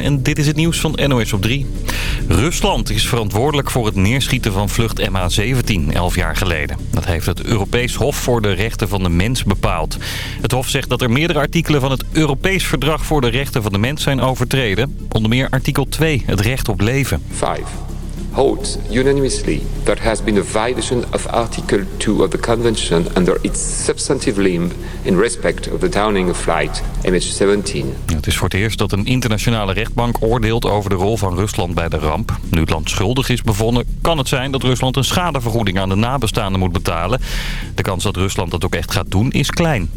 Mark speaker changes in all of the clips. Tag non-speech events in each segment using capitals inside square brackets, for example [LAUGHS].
Speaker 1: En dit is het nieuws van NOS op 3. Rusland is verantwoordelijk voor het neerschieten van vlucht MH17 11 jaar geleden. Dat heeft het Europees Hof voor de Rechten van de Mens bepaald. Het Hof zegt dat er meerdere artikelen van het Europees Verdrag voor de Rechten van de Mens zijn overtreden. Onder meer artikel 2, het recht op leven.
Speaker 2: 5 holds unanimously there has been a violation of Article 2 of the Convention under its substantive limb in respect of the downing of flight MH17.
Speaker 1: Het is voor het eerst dat een internationale rechtbank oordeelt over de rol van Rusland bij de ramp. Nu het land schuldig is bevonden, kan het zijn dat Rusland een schadevergoeding aan de nabestaanden moet betalen. De kans dat Rusland dat ook echt gaat doen is klein.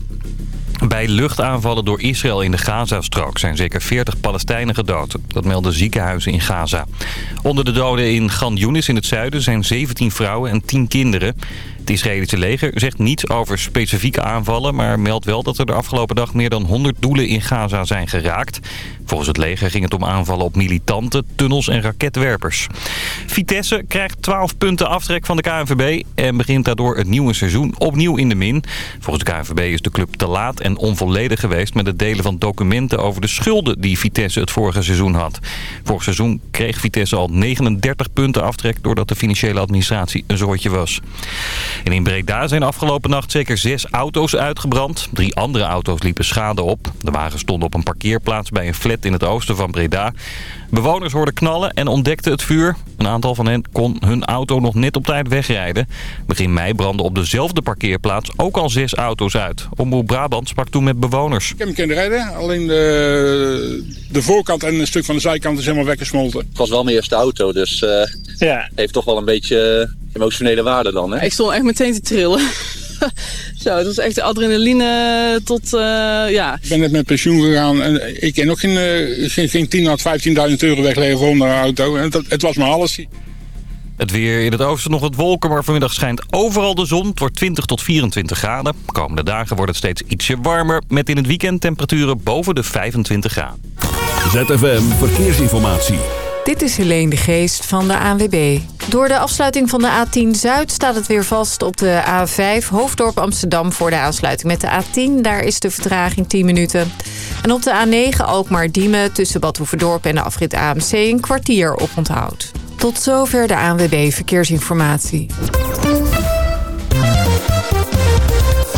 Speaker 1: Bij luchtaanvallen door Israël in de Gazastrook zijn zeker 40 Palestijnen gedood. Dat melden ziekenhuizen in Gaza. Onder de doden in Gan Yunis in het zuiden zijn 17 vrouwen en 10 kinderen. Het Israëlische leger zegt niets over specifieke aanvallen... maar meldt wel dat er de afgelopen dag meer dan 100 doelen in Gaza zijn geraakt. Volgens het leger ging het om aanvallen op militanten, tunnels en raketwerpers. Vitesse krijgt 12 punten aftrek van de KNVB... en begint daardoor het nieuwe seizoen opnieuw in de min. Volgens de KNVB is de club te laat en onvolledig geweest... met het delen van documenten over de schulden die Vitesse het vorige seizoen had. Vorig seizoen kreeg Vitesse al 39 punten aftrek... doordat de financiële administratie een zoortje was. In Breda zijn afgelopen nacht zeker zes auto's uitgebrand. Drie andere auto's liepen schade op. De wagen stonden op een parkeerplaats bij een flat in het oosten van Breda. Bewoners hoorden knallen en ontdekten het vuur. Een aantal van hen kon hun auto nog net op tijd wegrijden. Begin mei brandden op dezelfde parkeerplaats ook al zes auto's uit. Omroep Brabant sprak toen met bewoners.
Speaker 3: Ik heb hem kunnen rijden, alleen de, de voorkant en een stuk van de zijkant is helemaal weggesmolten.
Speaker 4: Het was wel mijn eerste auto, dus uh, ja. heeft toch wel een beetje emotionele waarde dan. Hè?
Speaker 5: Ik stond echt meteen te trillen. [LAUGHS] Zo, het was echt adrenaline tot, uh, ja.
Speaker 3: Ik ben net met pensioen gegaan en ik ken ook geen, uh, geen, geen 10.000 of 15.000 euro wegleggen voor een auto. En dat, het was maar alles.
Speaker 1: Het weer in het oosten nog wat wolken, maar vanmiddag schijnt overal de zon. Het wordt 20 tot 24 graden. De komende dagen wordt het steeds ietsje warmer, met in het weekend temperaturen boven de 25 graden.
Speaker 6: ZFM Verkeersinformatie.
Speaker 7: Dit is Helene de Geest van de ANWB. Door de afsluiting van de A10 Zuid staat het weer vast op de A5 Hoofddorp Amsterdam voor de aansluiting met de A10. Daar is de vertraging 10 minuten. En op de A9 Alkmaar Diemen tussen Bad en de afrit AMC een kwartier op onthoud. Tot zover de ANWB Verkeersinformatie.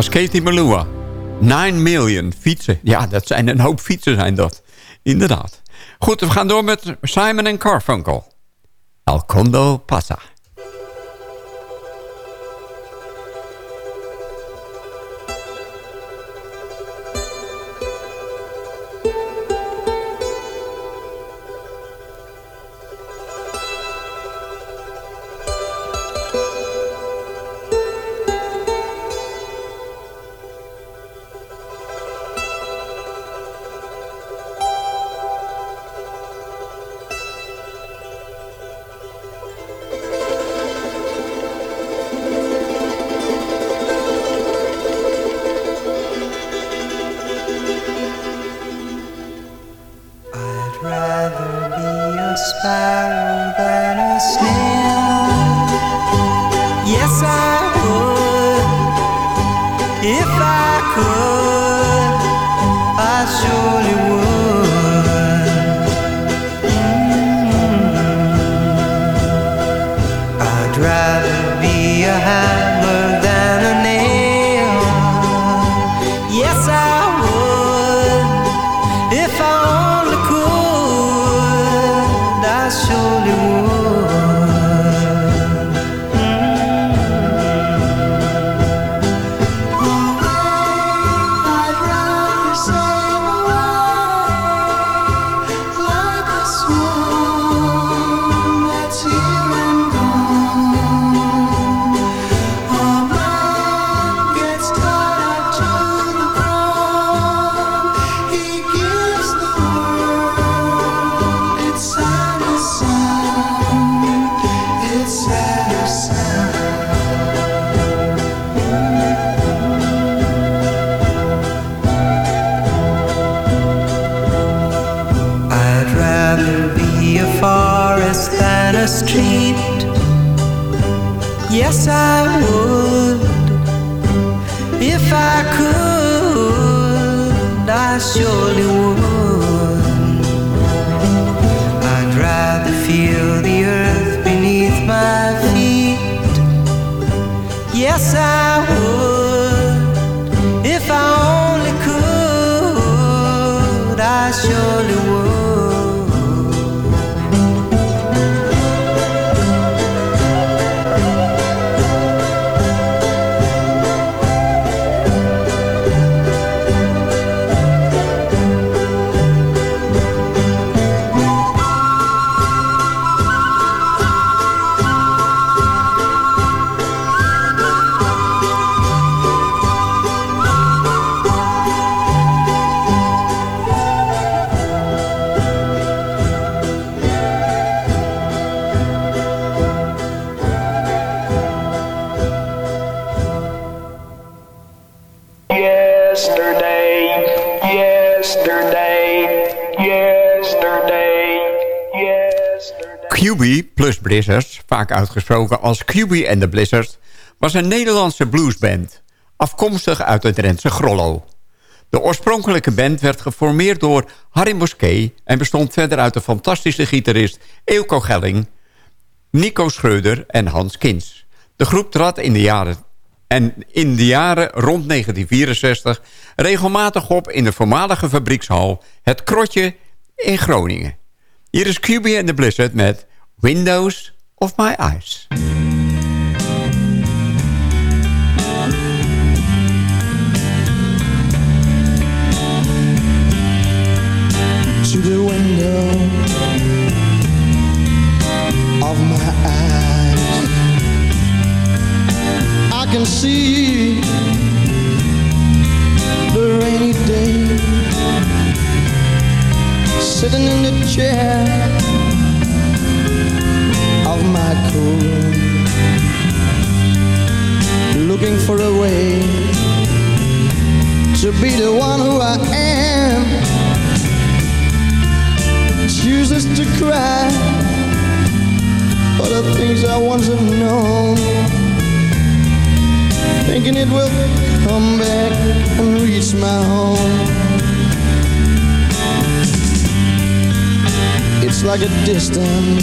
Speaker 8: Was Katie Malua. 9 million fietsen. Ja, dat zijn een hoop fietsen zijn dat. Inderdaad. Goed, we gaan door met Simon en Carfunkel. El Condo
Speaker 9: be
Speaker 8: Blizzards, vaak uitgesproken als QB en de Blizzards... was een Nederlandse bluesband, afkomstig uit het Drentse Grollo. De oorspronkelijke band werd geformeerd door Harry Mosquet... en bestond verder uit de fantastische gitarist Eelco Gelling... Nico Schreuder en Hans Kins. De groep trad in de jaren, en in de jaren rond 1964 regelmatig op... in de voormalige fabriekshal Het Krotje in Groningen. Hier is QB en de Blizzard met Windows of My Eyes.
Speaker 10: to the window of my eyes. I can see the rainy day sitting in the chair of my cool looking for a way to be the one who I am. Chooses to cry for the things I once have known, thinking it will come back and reach my home. It's like a distant,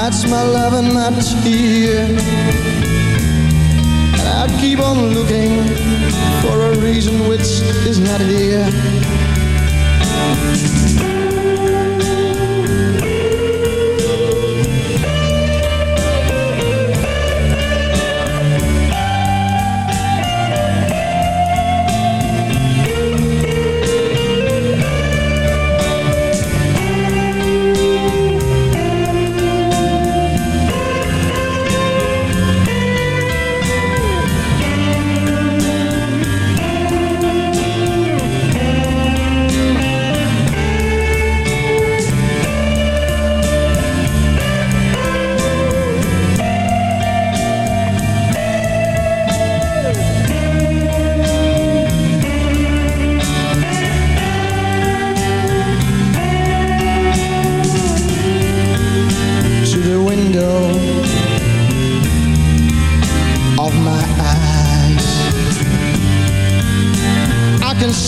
Speaker 10: hides my love and my tear and I keep on looking for a reason which is not here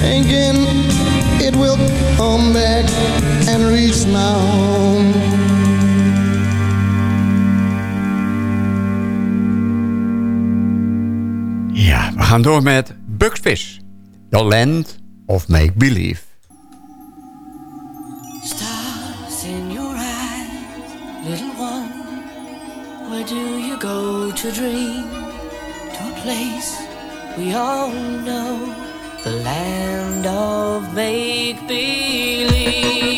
Speaker 10: Thinking it will come back and reach my home.
Speaker 8: Ja, we gaan door met Bugs Fizz. The Land of Make Believe.
Speaker 11: Stars in your eyes, little one. Where do you go to dream? To a place we all know, the land of make believe.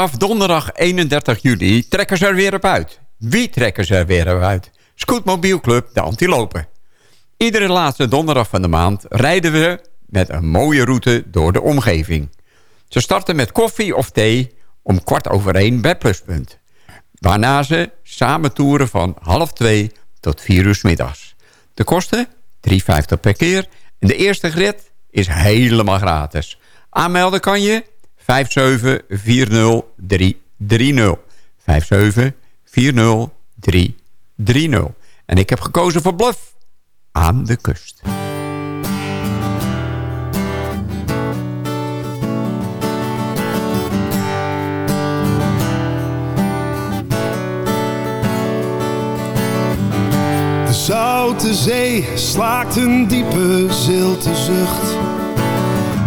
Speaker 8: Vanaf donderdag 31 juli trekken ze er weer op uit. Wie trekken ze er weer op uit? Scootmobielclub De Antilopen. Iedere laatste donderdag van de maand rijden we met een mooie route door de omgeving. Ze starten met koffie of thee om kwart over één bij Pluspunt. Waarna ze samen toeren van half twee tot vier uur middags. De kosten 3,50 per keer en de eerste rit is helemaal gratis. Aanmelden kan je 5740330. 5740330. En ik heb gekozen voor Bluff aan de kust.
Speaker 12: De zoute zee slaakt een diepe zilte zucht.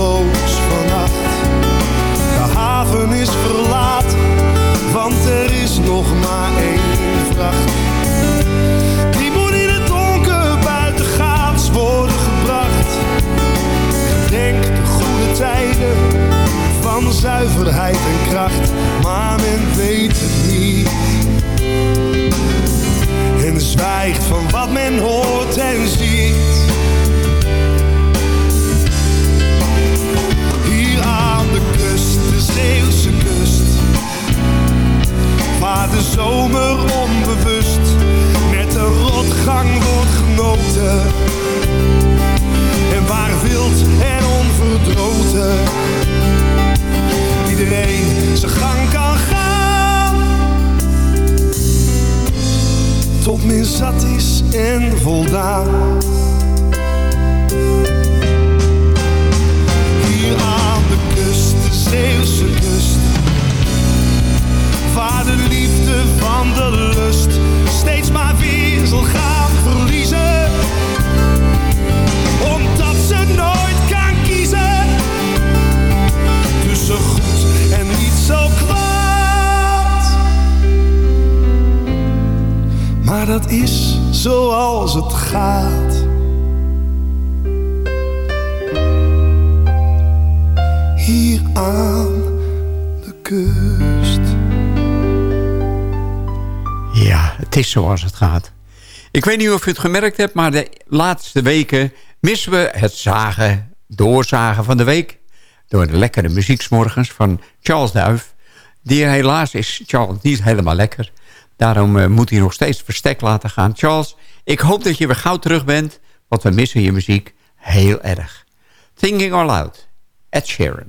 Speaker 12: De haven is verlaten, want er is nog maar één vracht. Die moet in het donker buitengaats worden gebracht. Gedenk de goede tijden van zuiverheid en kracht, maar men weet zoals het gaat.
Speaker 8: Ik weet niet of u het gemerkt hebt, maar de laatste weken missen we het zagen, doorzagen van de week. Door de lekkere muzieksmorgens van Charles Duif. Die helaas is Charles niet helemaal lekker. Daarom eh, moet hij nog steeds verstek laten gaan. Charles, ik hoop dat je weer gauw terug bent, want we missen je muziek heel erg. Thinking All Out, Ed Sheeran.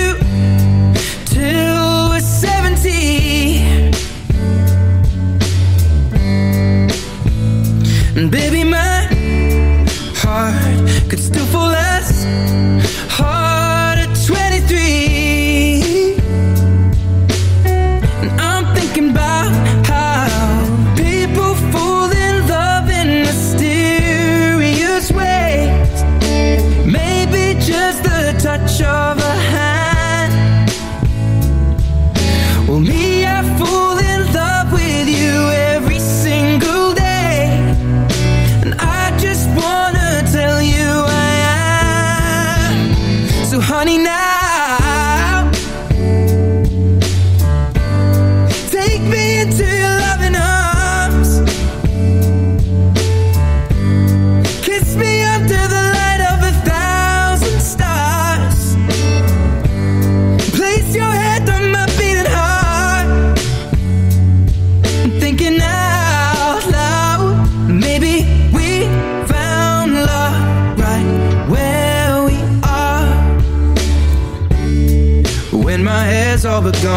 Speaker 13: baby,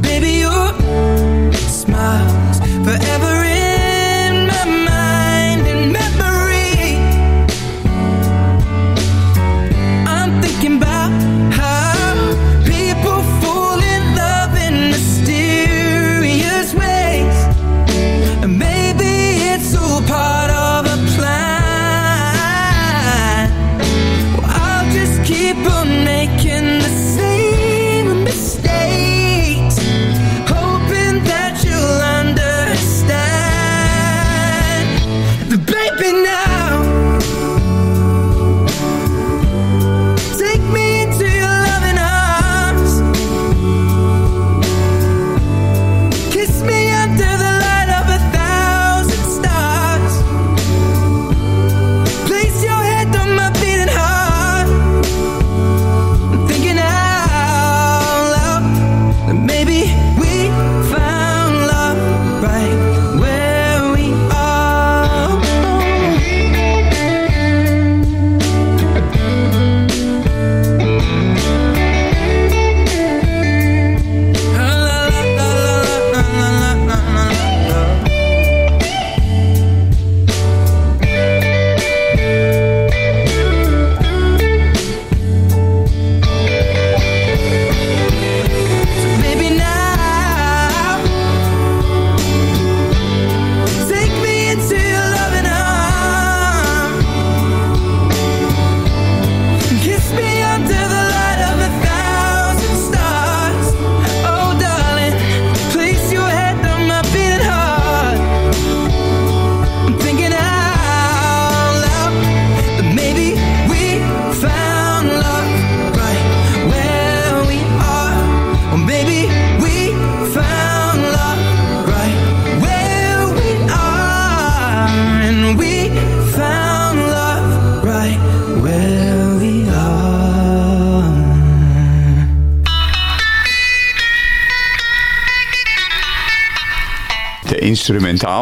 Speaker 13: Baby, your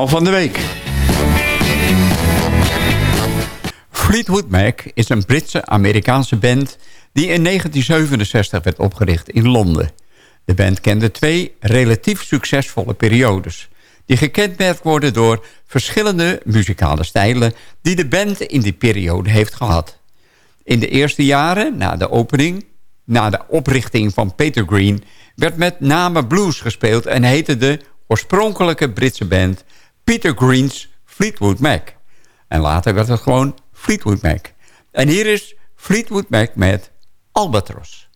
Speaker 8: van de week. Fleetwood Mac is een Britse-Amerikaanse band... die in 1967 werd opgericht in Londen. De band kende twee relatief succesvolle periodes... die gekenmerkt worden door verschillende muzikale stijlen... die de band in die periode heeft gehad. In de eerste jaren, na de opening, na de oprichting van Peter Green... werd met name blues gespeeld en heette de oorspronkelijke Britse band... Peter Green's Fleetwood Mac. En later werd het gewoon Fleetwood Mac. En hier is Fleetwood Mac met Albatros.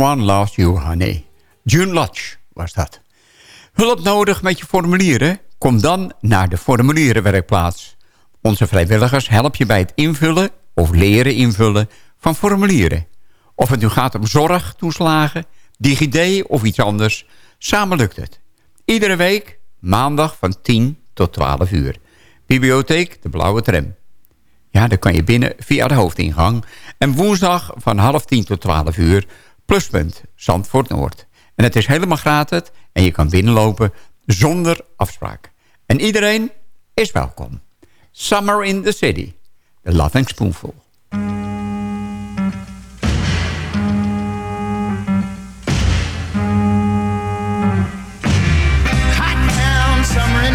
Speaker 8: Someone Loves You, Honey. June Lodge was dat. Hulp nodig met je formulieren? Kom dan naar de formulierenwerkplaats. Onze vrijwilligers helpen je bij het invullen of leren invullen van formulieren. Of het nu gaat om zorg, toeslagen, DigiD of iets anders. Samen lukt het. Iedere week, maandag van 10 tot 12 uur. Bibliotheek De Blauwe Tram. Ja, dan kan je binnen via de hoofdingang. En woensdag van half 10 tot 12 uur, pluspunt Zandvoort Noord. En het is helemaal gratis en je kan binnenlopen zonder afspraak. En iedereen is welkom. Summer in the City. The Loving Spoonful.
Speaker 14: Hot town, summer in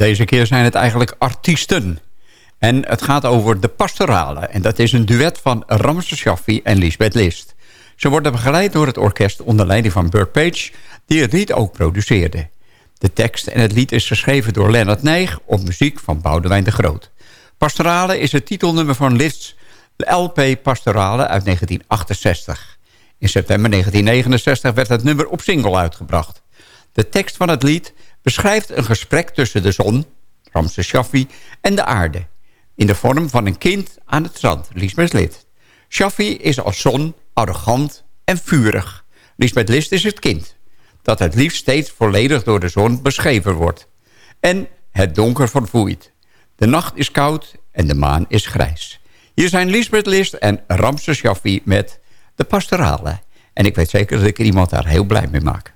Speaker 8: Deze keer zijn het eigenlijk artiesten. En het gaat over de pastorale. En dat is een duet van Ramses Shaffi en Lisbeth List. Ze worden begeleid door het orkest onder leiding van Burt Page... die het lied ook produceerde. De tekst en het lied is geschreven door Leonard Nijg... op muziek van Boudewijn de Groot. Pastorale is het titelnummer van Lists LP Pastorale uit 1968. In september 1969 werd het nummer op single uitgebracht. De tekst van het lied beschrijft een gesprek tussen de zon, Ramses Shaffi, en de aarde. In de vorm van een kind aan het strand, Lisbeth List. Shaffi is als zon arrogant en vurig. Lisbeth List is het kind, dat het liefst steeds volledig door de zon beschreven wordt. En het donker vervoeit. De nacht is koud en de maan is grijs. Hier zijn Lisbeth List en Ramses Shaffi met de pastorale. En ik weet zeker dat ik iemand daar heel blij mee maak.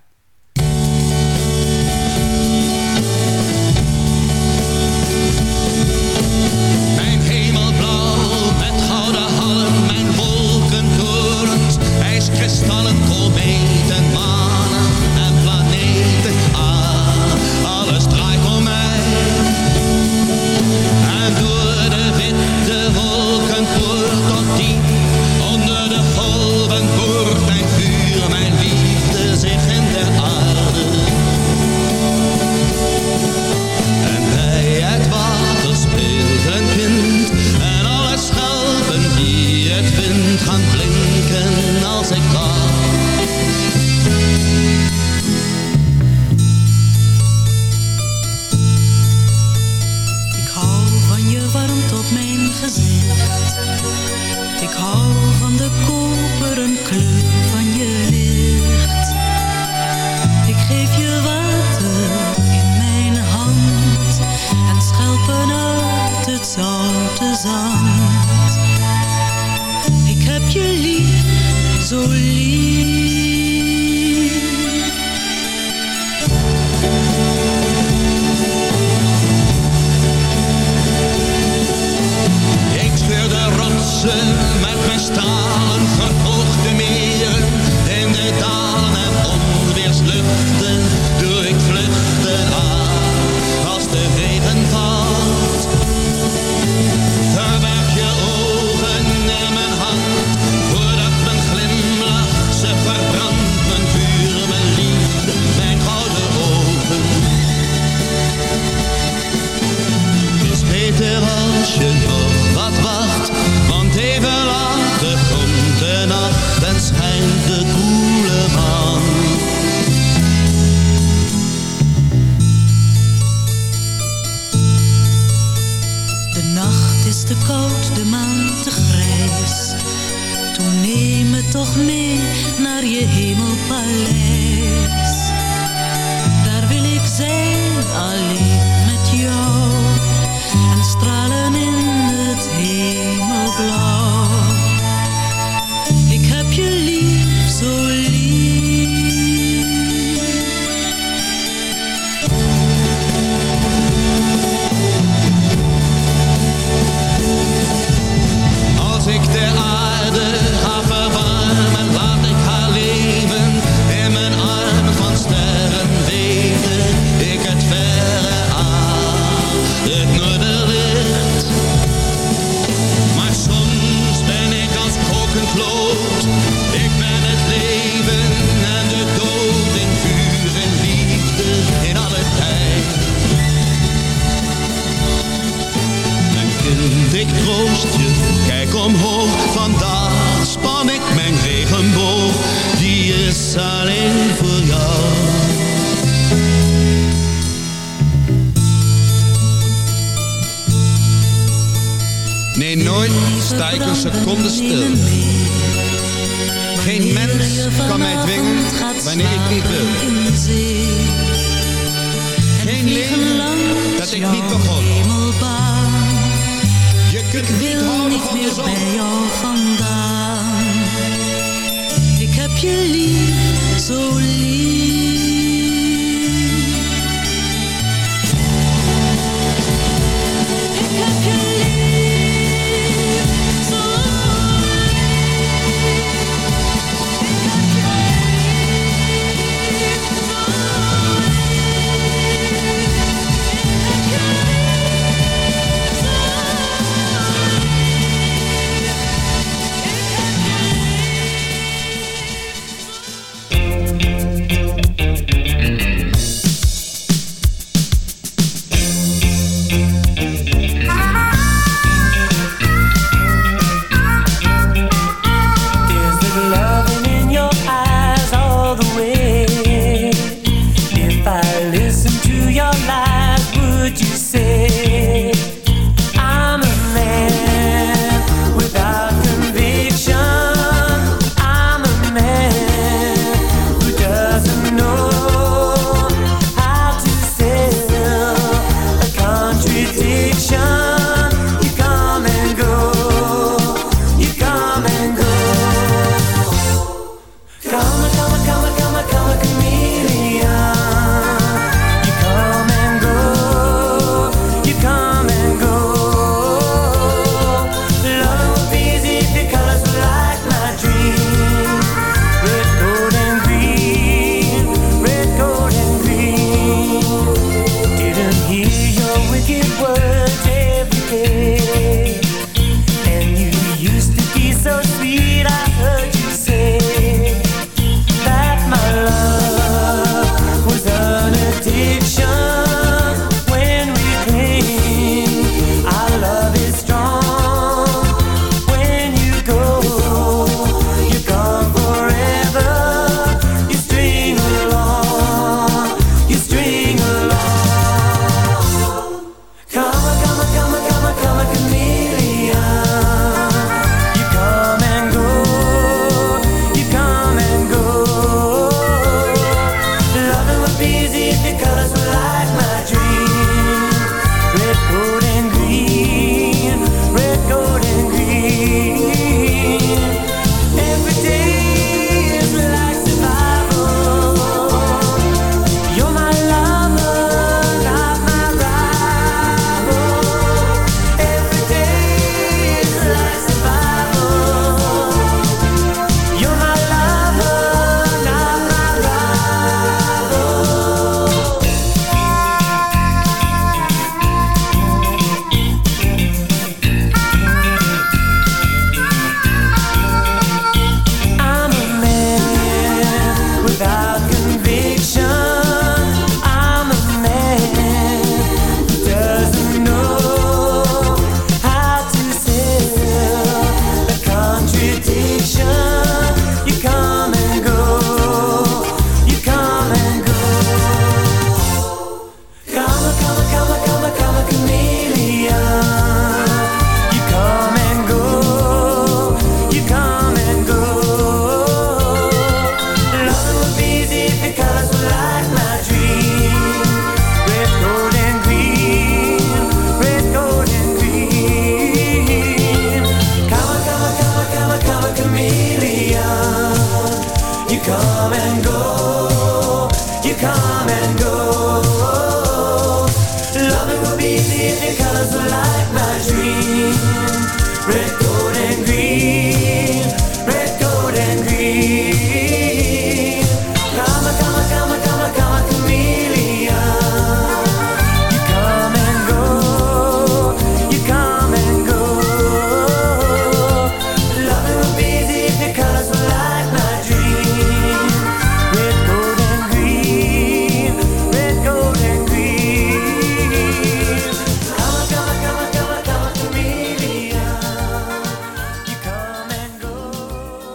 Speaker 15: toch mee naar je hemelpaleis. Daar wil ik zijn.
Speaker 11: Geen mens kan mij dwingen wanneer ik niet wil. Geen leven dat ik niet begon. Je kunt niet
Speaker 15: meer bij jou vandaan. Ik heb je lief, zo lief.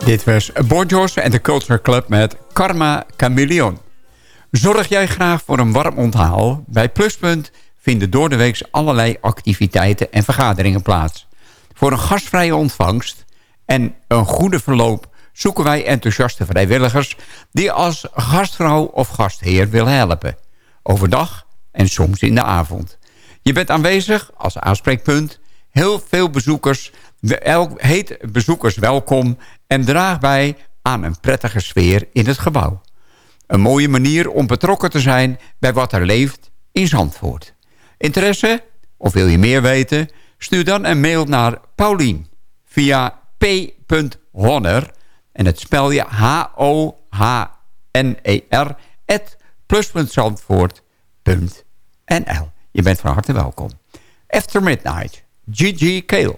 Speaker 8: Dit was Borjos en de Culture Club met Karma Chameleon. Zorg jij graag voor een warm onthaal? Bij Pluspunt vinden door de week allerlei activiteiten en vergaderingen plaats. Voor een gastvrije ontvangst en een goede verloop zoeken wij enthousiaste vrijwilligers... die als gastvrouw of gastheer willen helpen. Overdag en soms in de avond. Je bent aanwezig als aanspreekpunt. Heel veel bezoekers, elk, heet bezoekers welkom... en draag bij aan een prettige sfeer in het gebouw. Een mooie manier om betrokken te zijn bij wat er leeft in Zandvoort. Interesse? Of wil je meer weten? Stuur dan een mail naar Paulien via p.honner... en het spel je H-O-H-N-E-R... at plus.zandvoort.nl. Je bent van harte welkom. After Midnight, Gigi Kale.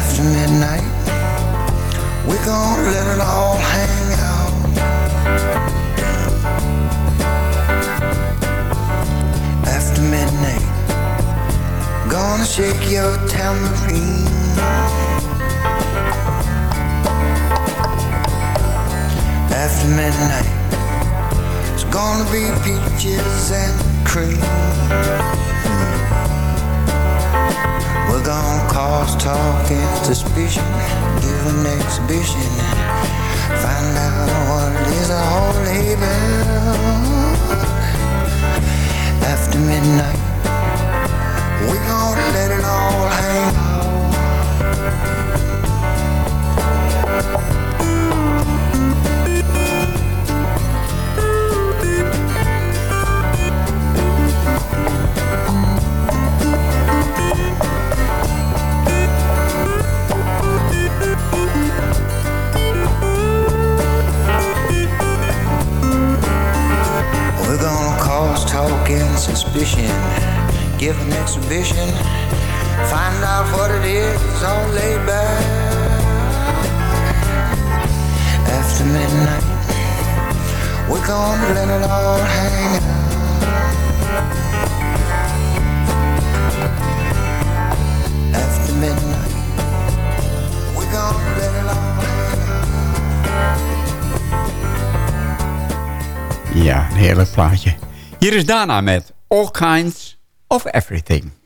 Speaker 14: After midnight, we're gonna let it all hang out. After midnight, gonna shake your tambourine. After midnight, it's gonna be peaches and cream. We're gonna cause talk and suspicion, give an exhibition, find out what is all about. After midnight, we're gonna let it all hang We're and suspicion, give an exhibition, find out what it is laid back. After midnight, we're gonna let it all hang out. After midnight, we're gonna let it all
Speaker 8: Ja, een heerlijk plaatje. Hier is Dana met All Kinds of Everything.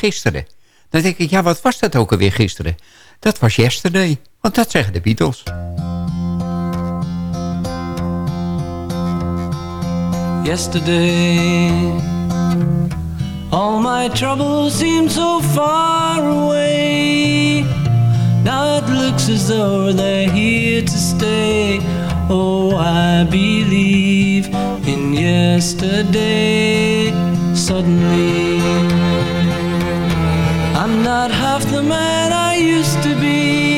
Speaker 8: gisteren. Dan denk ik, ja, wat was dat ook alweer gisteren? Dat was yesterday, want dat zeggen de Beatles.
Speaker 16: Yesterday All my troubles seem so far away Now it looks as though they're here to stay Oh, I believe in yesterday Suddenly not half the man I used to be.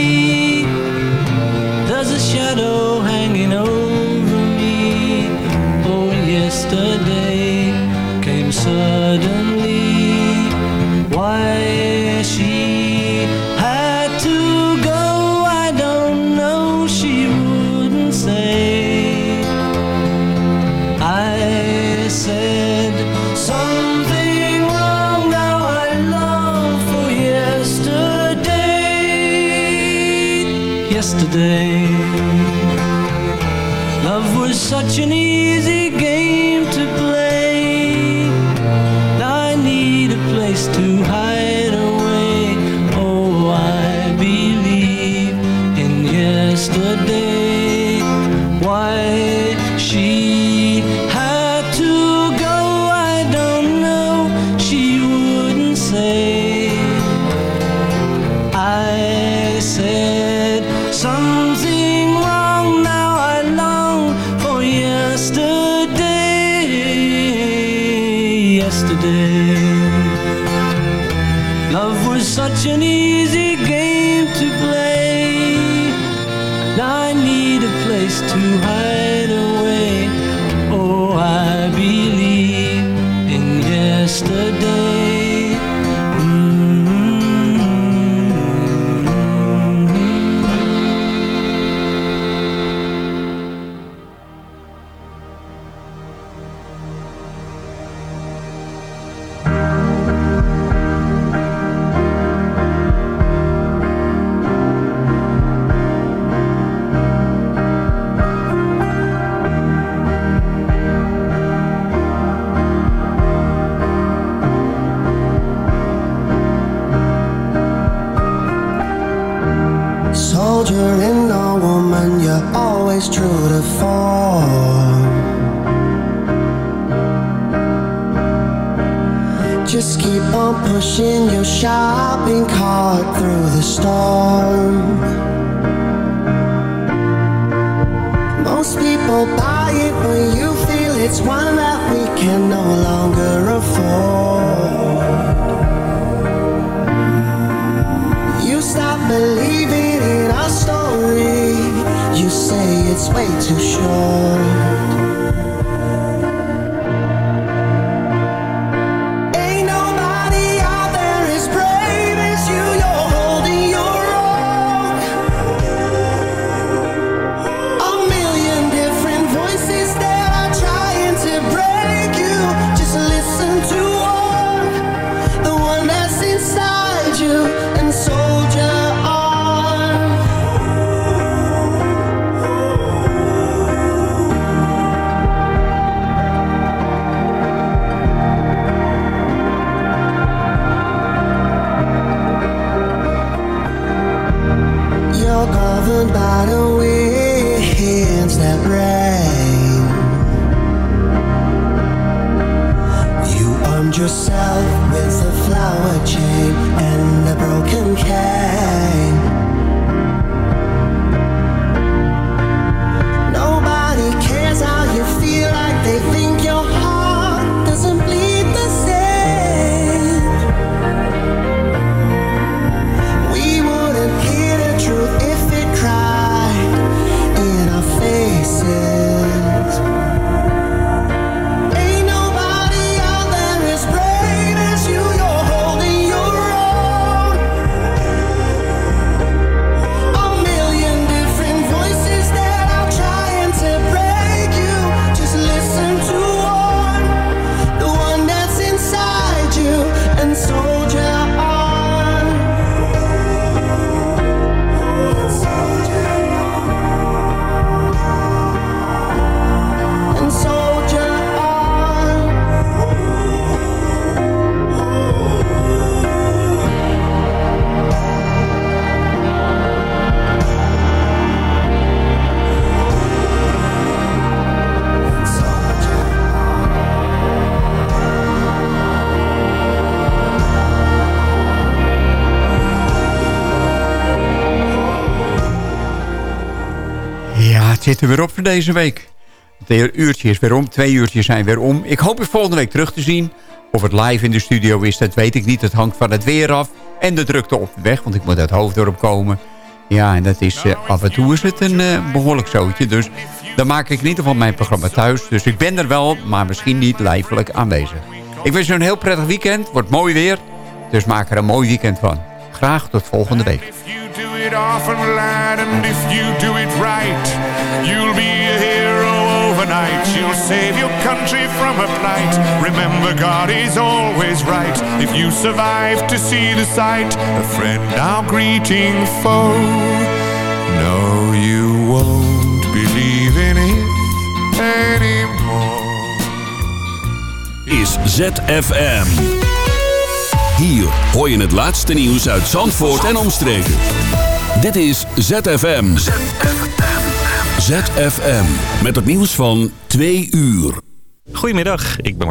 Speaker 16: such an easy
Speaker 14: just keep on pushing your shopping cart through the storm. Most people buy it when you feel it's one that we can no longer afford. You stop believing in our story, you say it's way too short.
Speaker 8: Er weer op voor deze week. Het uurtje is weer om, twee uurtjes zijn weer om. Ik hoop je volgende week terug te zien. Of het live in de studio is, dat weet ik niet. Het hangt van het weer af en de drukte op de weg, want ik moet uit Hoofddorp komen. Ja, en dat is, uh, af en toe is het een uh, behoorlijk zootje. Dus dan maak ik ieder geval mijn programma thuis. Dus ik ben er wel, maar misschien niet lijfelijk aanwezig. Ik wens u een heel prettig weekend. Wordt mooi weer. Dus maak er een mooi weekend van. Graag tot volgende week.
Speaker 17: It often, lad, and if you do it right, you'll be a hero overnight. You'll save your country from a plight. Remember, God is always right. If you survive to see the sight, a friend now greeting foe. No, you won't believe in it anymore.
Speaker 6: Is ZFM. Hier hoor je het laatste nieuws uit Zandvoort en omstreken. Dit is ZFM. ZFM. Met het nieuws van twee uur.
Speaker 1: Goedemiddag, ik ben Martijn.